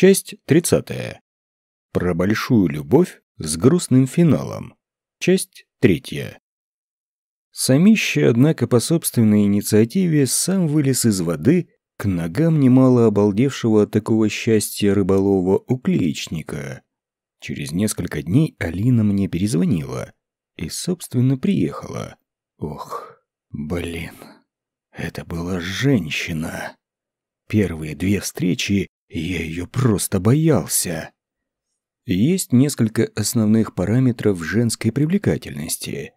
Часть 30. Про большую любовь с грустным финалом. Часть 3. Самище, однако, по собственной инициативе сам вылез из воды к ногам немало обалдевшего от такого счастья рыболова уклеечника. Через несколько дней Алина мне перезвонила и, собственно, приехала. Ох, блин, это была женщина. Первые две встречи я ее просто боялся. Есть несколько основных параметров женской привлекательности,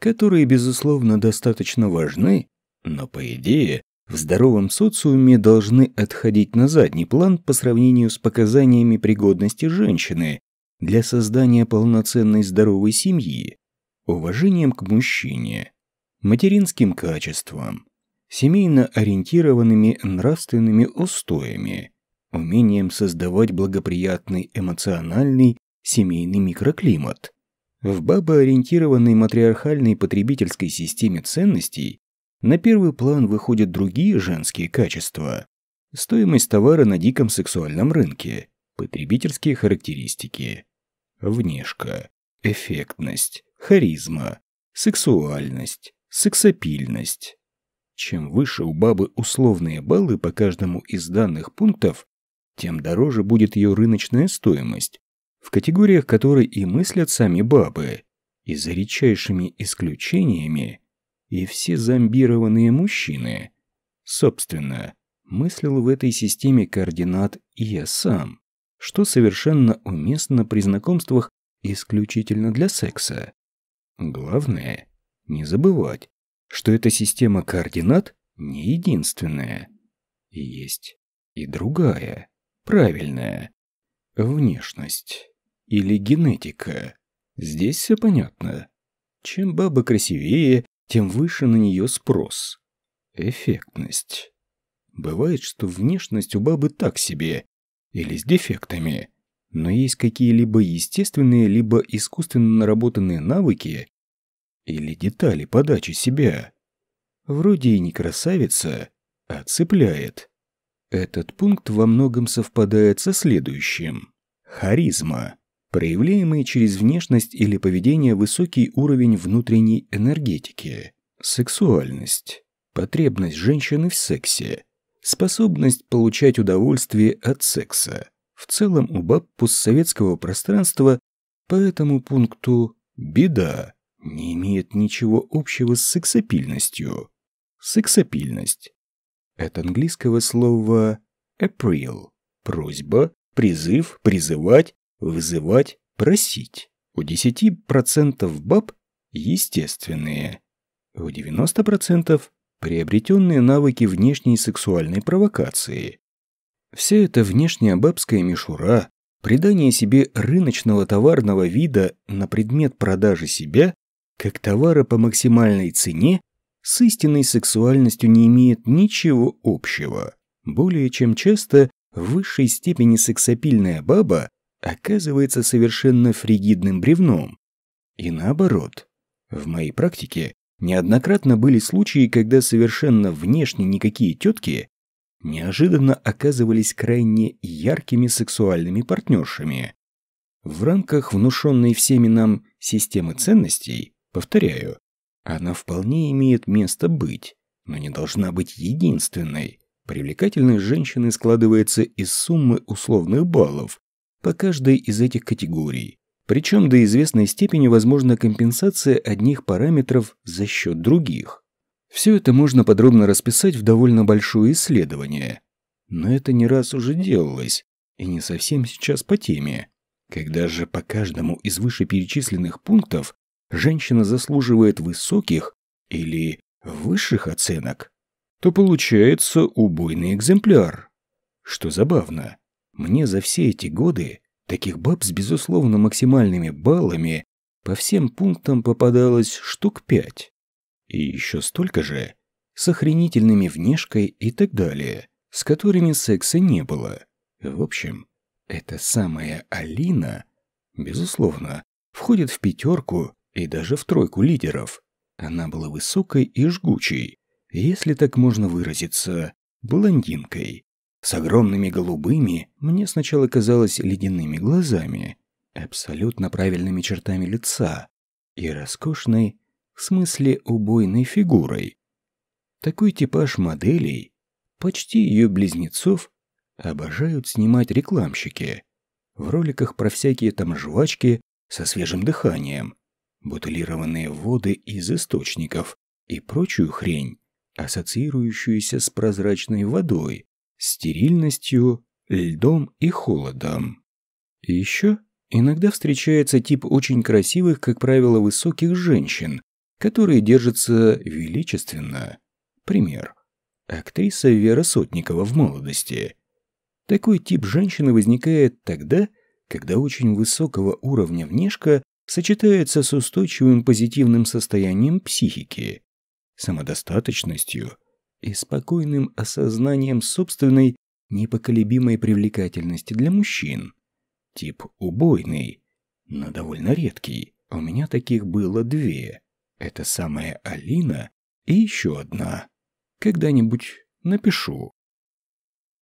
которые, безусловно, достаточно важны, но, по идее, в здоровом социуме должны отходить на задний план по сравнению с показаниями пригодности женщины для создания полноценной здоровой семьи, уважением к мужчине, материнским качествам, семейно ориентированными нравственными устоями, умением создавать благоприятный эмоциональный семейный микроклимат. В бабоориентированной матриархальной потребительской системе ценностей на первый план выходят другие женские качества. Стоимость товара на диком сексуальном рынке, потребительские характеристики, внешка, эффектность, харизма, сексуальность, сексапильность. Чем выше у бабы условные баллы по каждому из данных пунктов, тем дороже будет ее рыночная стоимость, в категориях которой и мыслят сами бабы, и за редчайшими исключениями и все зомбированные мужчины. Собственно, мыслил в этой системе координат и я сам, что совершенно уместно при знакомствах исключительно для секса. Главное, не забывать, что эта система координат не единственная. Есть и другая. Правильная. Внешность. Или генетика. Здесь все понятно. Чем баба красивее, тем выше на нее спрос. Эффектность. Бывает, что внешность у бабы так себе, или с дефектами, но есть какие-либо естественные, либо искусственно наработанные навыки или детали подачи себя. Вроде и не красавица, а цепляет. Этот пункт во многом совпадает со следующим. Харизма. Проявляемый через внешность или поведение высокий уровень внутренней энергетики. Сексуальность. Потребность женщины в сексе. Способность получать удовольствие от секса. В целом у баб постсоветского пространства по этому пункту беда не имеет ничего общего с сексапильностью. Сексапильность от английского слова «appeal» – просьба, призыв, призывать, вызывать, просить. У 10% баб естественные, у 90% приобретенные навыки внешней сексуальной провокации. Все это внешняя бабская мишура, придание себе рыночного товарного вида на предмет продажи себя как товара по максимальной цене с истинной сексуальностью не имеет ничего общего. Более чем часто в высшей степени сексапильная баба оказывается совершенно фригидным бревном. И наоборот. В моей практике неоднократно были случаи, когда совершенно внешне никакие тетки неожиданно оказывались крайне яркими сексуальными партнершами. В рамках внушенной всеми нам системы ценностей, повторяю, она вполне имеет место быть, но не должна быть единственной. Привлекательность женщины складывается из суммы условных баллов по каждой из этих категорий. Причем до известной степени возможна компенсация одних параметров за счет других. Все это можно подробно расписать в довольно большое исследование. Но это не раз уже делалось, и не совсем сейчас по теме. Когда же по каждому из вышеперечисленных пунктов женщина заслуживает высоких или высших оценок, то получается убойный экземпляр. Что забавно, мне за все эти годы таких баб с безусловно максимальными баллами по всем пунктам попадалось штук пять. И еще столько же с охренительными внешкой и так далее, с которыми секса не было. В общем, эта самая Алина, безусловно, входит в пятерку и даже в тройку лидеров. Она была высокой и жгучей, если так можно выразиться, блондинкой. с огромными голубыми, мне сначала казалось ледяными глазами, абсолютно правильными чертами лица и роскошной, в смысле убойной фигурой. Такой типаж моделей, почти ее близнецов, обожают снимать рекламщики. В роликах про всякие там жвачки со свежим дыханием, бутылированные воды из источников и прочую хрень, ассоциирующуюся с прозрачной водой, стерильностью, льдом и холодом. И еще иногда встречается тип очень красивых, как правило, высоких женщин, которые держатся величественно. Пример. Актриса Вера Сотникова в молодости. Такой тип женщины возникает тогда, когда очень высокого уровня внешка сочетается с устойчивым позитивным состоянием психики, самодостаточностью и спокойным осознанием собственной непоколебимой привлекательности для мужчин. Тип убойный, но довольно редкий. У меня таких было две. Это самая Алина и еще одна. Когда-нибудь напишу.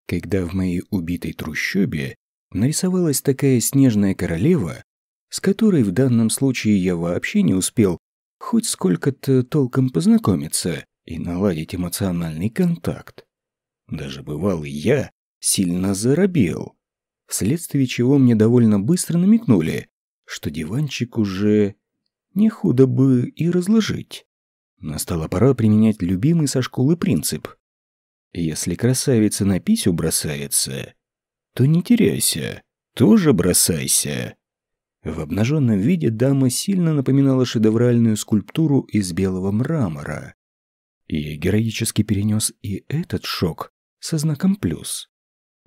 Когда в моей убитой трущобе нарисовалась такая снежная королева, с которой в данном случае я вообще не успел хоть сколько-то толком познакомиться и наладить эмоциональный контакт. Даже бывал я сильно заробел, вследствие чего мне довольно быстро намекнули, что диванчик уже не худо бы и разложить. Настала пора применять любимый со школы принцип. Если красавица на писю бросается, то не теряйся, тоже бросайся. В обнаженном виде дама сильно напоминала шедевральную скульптуру из белого мрамора. И героически перенес и этот шок со знаком «плюс».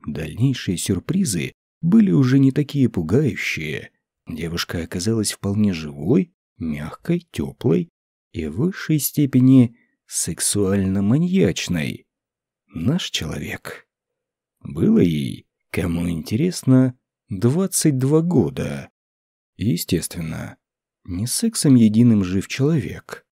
Дальнейшие сюрпризы были уже не такие пугающие. Девушка оказалась вполне живой, мягкой, теплой и в высшей степени сексуально-маньячной. Наш человек. Было ей, кому интересно, 22 года. Естественно, не сексом единым жив человек.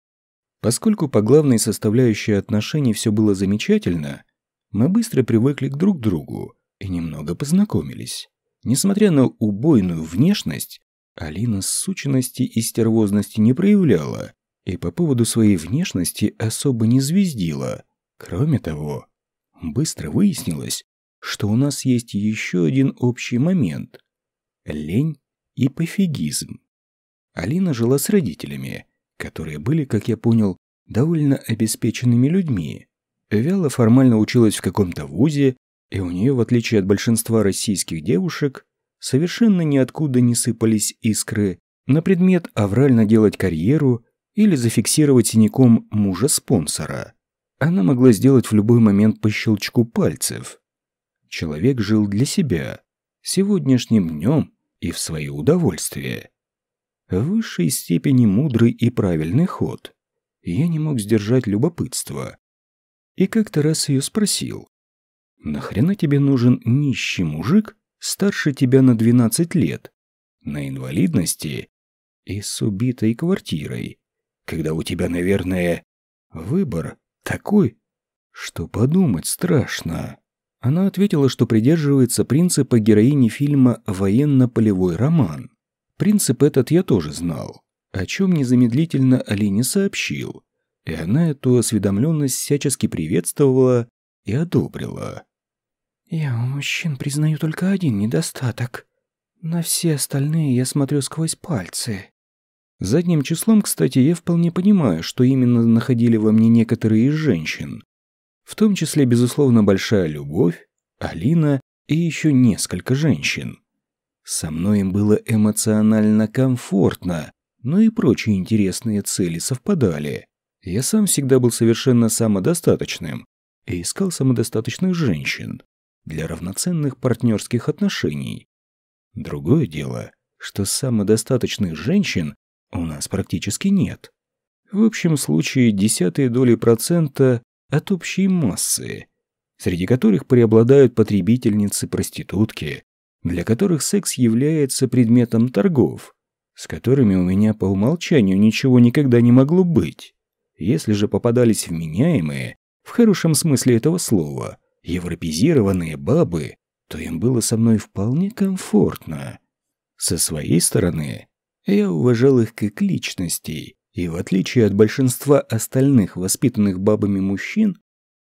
Поскольку по главной составляющей отношений все было замечательно, мы быстро привыкли к друг другу и немного познакомились. Несмотря на убойную внешность, Алина сученности и стервозности не проявляла и по поводу своей внешности особо не звездила. Кроме того, быстро выяснилось, что у нас есть еще один общий момент – лень и пофигизм. Алина жила с родителями, которые были, как я понял, довольно обеспеченными людьми. Вяло формально училась в каком-то вузе, и у нее, в отличие от большинства российских девушек, совершенно ниоткуда не сыпались искры на предмет аврально делать карьеру или зафиксировать синяком мужа-спонсора. Она могла сделать в любой момент по щелчку пальцев. Человек жил для себя, сегодняшним днем и в свое удовольствие. В высшей степени мудрый и правильный ход. Я не мог сдержать любопытство. И как-то раз ее спросил. «Нахрена тебе нужен нищий мужик, старше тебя на 12 лет, на инвалидности и с убитой квартирой, когда у тебя, наверное, выбор такой, что подумать страшно. Она ответила, что придерживается принципа героини фильма «Военно-полевой роман». Принцип этот я тоже знал, о чем незамедлительно Алине сообщил, и она эту осведомленность всячески приветствовала и одобрила. «Я у мужчин признаю только один недостаток. На все остальные я смотрю сквозь пальцы». Задним числом, кстати, я вполне понимаю, что именно находили во мне некоторые из женщин. В том числе, безусловно, большая любовь, Алина и еще несколько женщин. Со мной им было эмоционально комфортно, но и прочие интересные цели совпадали. Я сам всегда был совершенно самодостаточным и искал самодостаточных женщин для равноценных партнерских отношений. Другое дело, что самодостаточных женщин у нас практически нет. В общем случае десятые доли процента от общей массы, среди которых преобладают потребительницы-проститутки, для которых секс является предметом торгов, с которыми у меня по умолчанию ничего никогда не могло быть. Если же попадались вменяемые, в хорошем смысле этого слова, европезированные бабы, то им было со мной вполне комфортно. Со своей стороны, я уважал их как личностей, и в отличие от большинства остальных воспитанных бабами мужчин,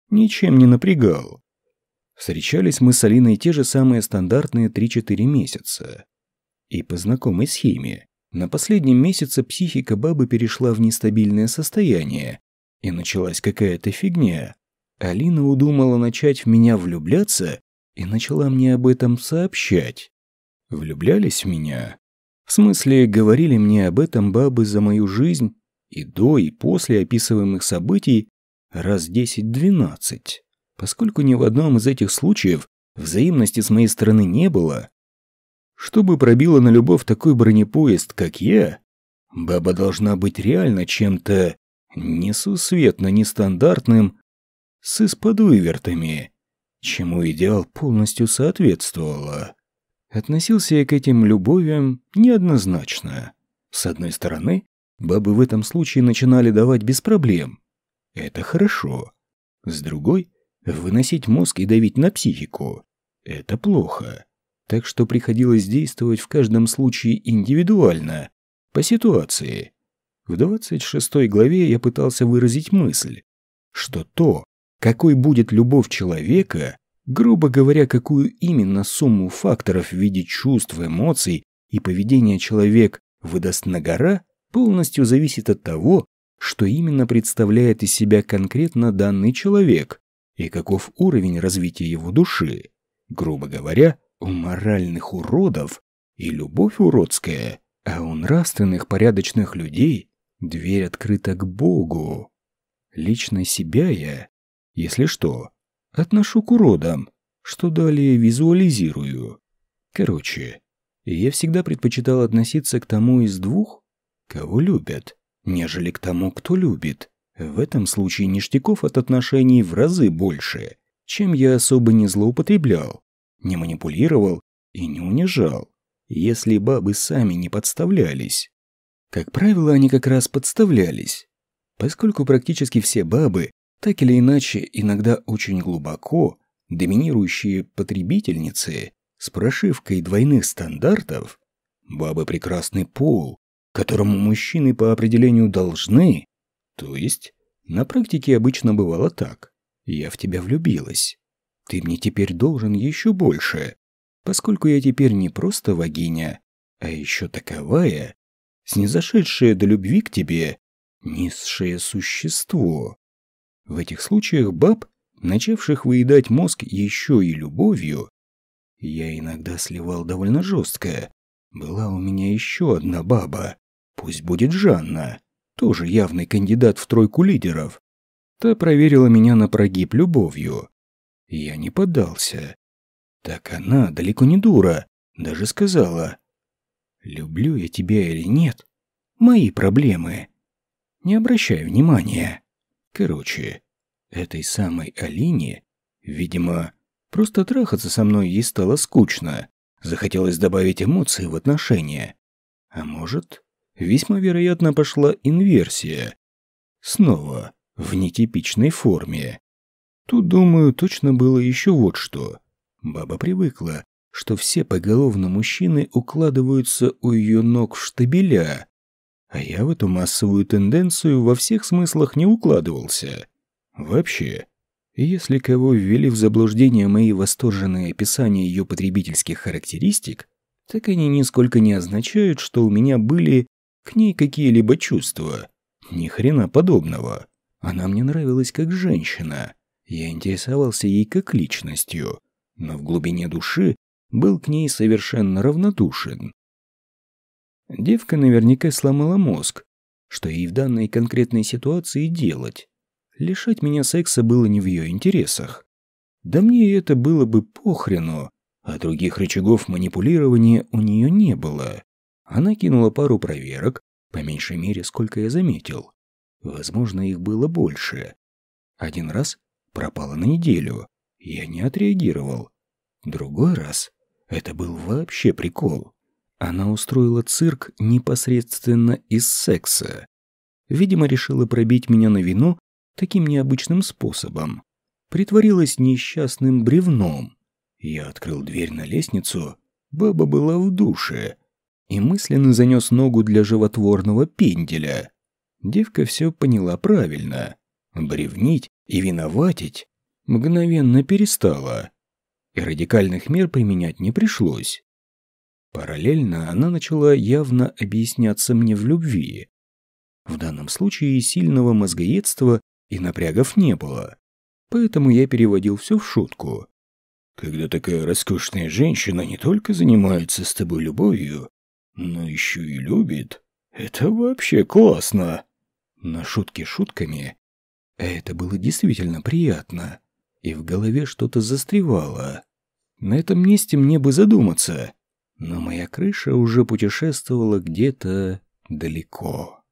ничем не напрягал. Встречались мы с Алиной те же самые стандартные 3-4 месяца. И по знакомой схеме. На последнем месяце психика бабы перешла в нестабильное состояние, и началась какая-то фигня. Алина удумала начать в меня влюбляться и начала мне об этом сообщать. Влюблялись в меня? В смысле, говорили мне об этом бабы за мою жизнь и до, и после описываемых событий раз 10-12. Поскольку ни в одном из этих случаев взаимности с моей стороны не было, чтобы пробило на любовь такой бронепоезд, как я, баба должна быть реально чем-то несусветно нестандартным с исподвывертами, чему идеал полностью соответствовало. Относился я к этим любовям неоднозначно. С одной стороны, бабы в этом случае начинали давать без проблем. Это хорошо. С другой, выносить мозг и давить на психику. Это плохо. Так что приходилось действовать в каждом случае индивидуально, по ситуации. В 26 главе я пытался выразить мысль, что то, какой будет любовь человека, грубо говоря, какую именно сумму факторов в виде чувств, эмоций и поведения человек выдаст на гора, полностью зависит от того, что именно представляет из себя конкретно данный человек и каков уровень развития его души. Грубо говоря, у моральных уродов и любовь уродская, а у нравственных порядочных людей дверь открыта к Богу. Лично себя я, если что, отношу к уродам, что далее визуализирую. Короче, я всегда предпочитал относиться к тому из двух, кого любят, нежели к тому, кто любит. В этом случае ништяков от отношений в разы больше, чем я особо не злоупотреблял, не манипулировал и не унижал, если бабы сами не подставлялись. Как правило, они как раз подставлялись, поскольку практически все бабы, так или иначе, иногда очень глубоко, доминирующие потребительницы с прошивкой двойных стандартов, бабы прекрасный пол, которому мужчины по определению должны, то есть, на практике обычно бывало так. Я в тебя влюбилась. Ты мне теперь должен еще больше, поскольку я теперь не просто вагиня, а еще таковая, снизошедшее до любви к тебе, низшее существо. В этих случаях баб, начавших выедать мозг еще и любовью, я иногда сливал довольно жестко. Была у меня еще одна баба, пусть будет Жанна, тоже явный кандидат в тройку лидеров. Та проверила меня на прогиб любовью. Я не поддался. Так она далеко не дура, даже сказала, Люблю я тебя или нет, мои проблемы. Не обращай внимания. Короче, этой самой Алине, видимо, просто трахаться со мной ей стало скучно. Захотелось добавить эмоции в отношения. А может, весьма вероятно пошла инверсия. Снова в нетипичной форме. Тут, думаю, точно было еще вот что. Баба привыкла, что все поголовно мужчины укладываются у ее ног в штабеля, а я в эту массовую тенденцию во всех смыслах не укладывался. Вообще, если кого ввели в заблуждение мои восторженные описания ее потребительских характеристик, так они нисколько не означают, что у меня были к ней какие-либо чувства. Ни хрена подобного. Она мне нравилась как женщина. Я интересовался ей как личностью. Но в глубине души был к ней совершенно равнодушен. Девка наверняка сломала мозг, что ей в данной конкретной ситуации делать. Лишать меня секса было не в ее интересах. Да мне это было бы похрену, а других рычагов манипулирования у нее не было. Она кинула пару проверок, по меньшей мере, сколько я заметил. Возможно, их было больше. Один раз пропала на неделю. Я не отреагировал. Другой раз это был вообще прикол. Она устроила цирк непосредственно из секса. Видимо, решила пробить меня на вину таким необычным способом. притворилась несчастным бревном. Я открыл дверь на лестницу, баба была в душе, и мысленно занес ногу для животворного пенделя. Девка все поняла правильно. Бревнить и виноватить мгновенно перестала, и радикальных мер применять не пришлось. Параллельно она начала явно объясняться мне в любви. В данном случае сильного мозгоедства и напрягов не было, поэтому я переводил все в шутку. Когда такая роскошная женщина не только занимается с тобой любовью, но еще и любит, это вообще классно. На шутки шутками, это было действительно приятно, и в голове что-то застревало. На этом месте мне бы задуматься, но моя крыша уже путешествовала где-то далеко.